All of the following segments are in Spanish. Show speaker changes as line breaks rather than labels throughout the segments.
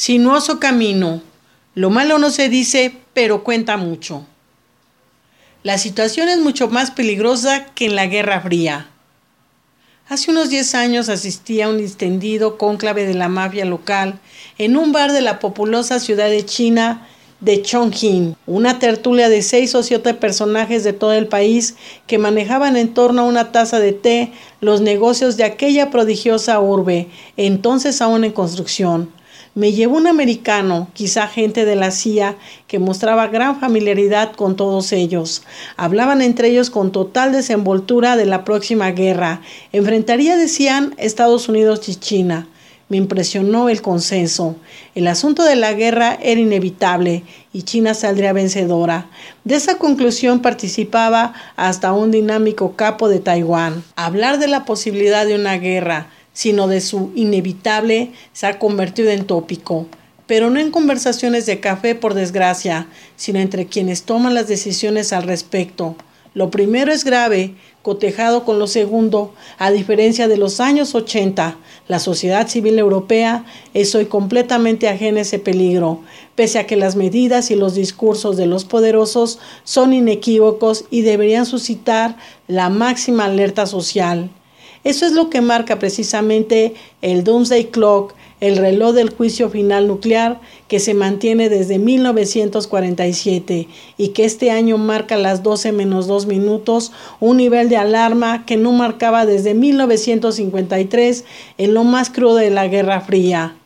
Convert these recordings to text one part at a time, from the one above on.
Sinuoso camino. Lo malo no se dice, pero cuenta mucho. La situación es mucho más peligrosa que en la Guerra Fría. Hace unos 10 años asistí a un extendido cónclave de la mafia local en un bar de la populosa ciudad de China de Chongqing, una tertulia de seis o siete personajes de todo el país que manejaban en torno a una taza de té los negocios de aquella prodigiosa urbe, entonces aún en construcción. Me llevó un americano, quizá gente de la CIA, que mostraba gran familiaridad con todos ellos. Hablaban entre ellos con total desenvoltura de la próxima guerra. Enfrentaría, decían, Estados Unidos y China. Me impresionó el consenso. El asunto de la guerra era inevitable y China saldría vencedora. De esa conclusión participaba hasta un dinámico capo de Taiwán. Hablar de la posibilidad de una guerra sino de su inevitable, se ha convertido en tópico, pero no en conversaciones de café por desgracia, sino entre quienes toman las decisiones al respecto. Lo primero es grave, cotejado con lo segundo, a diferencia de los años 80, la sociedad civil europea es hoy completamente ajena a ese peligro, pese a que las medidas y los discursos de los poderosos son inequívocos y deberían suscitar la máxima alerta social. Eso es lo que marca precisamente el Doomsday Clock, el reloj del juicio final nuclear que se mantiene desde 1947 y que este año marca las 12 menos 2 minutos, un nivel de alarma que no marcaba desde 1953 en lo más crudo de la Guerra Fría.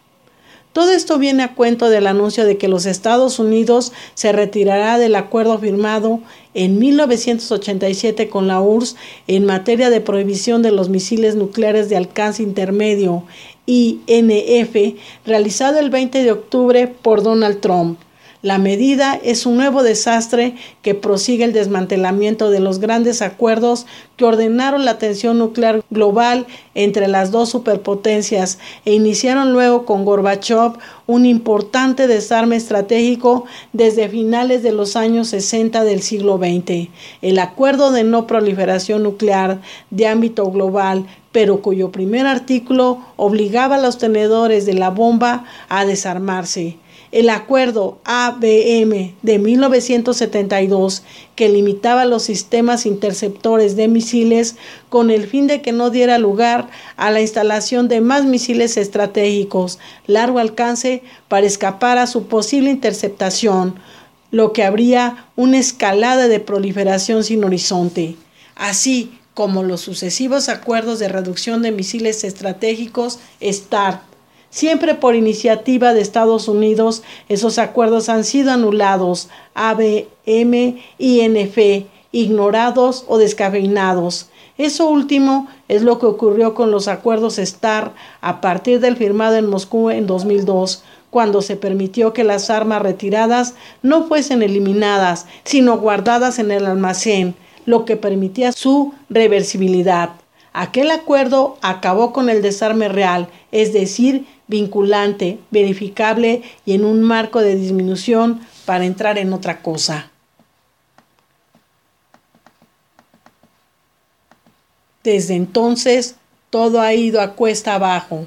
Todo esto viene a cuento del anuncio de que los Estados Unidos se retirará del acuerdo firmado en 1987 con la URSS en materia de prohibición de los misiles nucleares de alcance intermedio INF, realizado el 20 de octubre por Donald Trump. La medida es un nuevo desastre que prosigue el desmantelamiento de los grandes acuerdos que ordenaron la tensión nuclear global entre las dos superpotencias e iniciaron luego con Gorbachev un importante desarme estratégico desde finales de los años 60 del siglo XX. El acuerdo de no proliferación nuclear de ámbito global pero cuyo primer artículo obligaba a los tenedores de la bomba a desarmarse el acuerdo ABM de 1972 que limitaba los sistemas interceptores de misiles con el fin de que no diera lugar a la instalación de más misiles estratégicos largo alcance para escapar a su posible interceptación, lo que habría una escalada de proliferación sin horizonte. Así como los sucesivos acuerdos de reducción de misiles estratégicos START Siempre por iniciativa de Estados Unidos, esos acuerdos han sido anulados, ABM, INF, ignorados o descafeinados. Eso último es lo que ocurrió con los acuerdos STAR a partir del firmado en Moscú en 2002, cuando se permitió que las armas retiradas no fuesen eliminadas, sino guardadas en el almacén, lo que permitía su reversibilidad. Aquel acuerdo acabó con el desarme real, es decir, vinculante, verificable y en un marco de disminución para entrar en otra cosa. Desde entonces, todo ha ido a cuesta abajo.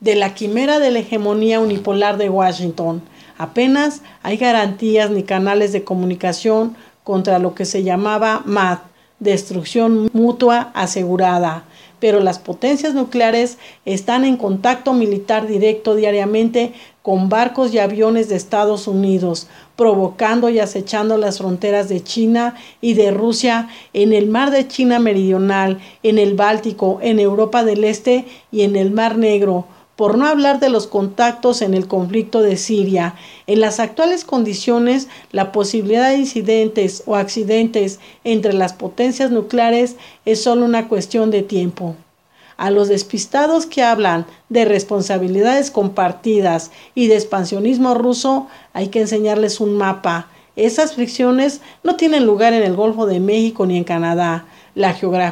De la quimera de la hegemonía unipolar de Washington, apenas hay garantías ni canales de comunicación contra lo que se llamaba MAD, destrucción mutua asegurada, pero las potencias nucleares están en contacto militar directo diariamente con barcos y aviones de Estados Unidos, provocando y acechando las fronteras de China y de Rusia en el mar de China Meridional, en el Báltico, en Europa del Este y en el Mar Negro, por no hablar de los contactos en el conflicto de Siria. En las actuales condiciones, la posibilidad de incidentes o accidentes entre las potencias nucleares es solo una cuestión de tiempo. A los despistados que hablan de responsabilidades compartidas y de expansionismo ruso, hay que enseñarles un mapa. Esas fricciones no tienen lugar en el Golfo de México ni en Canadá. La geografía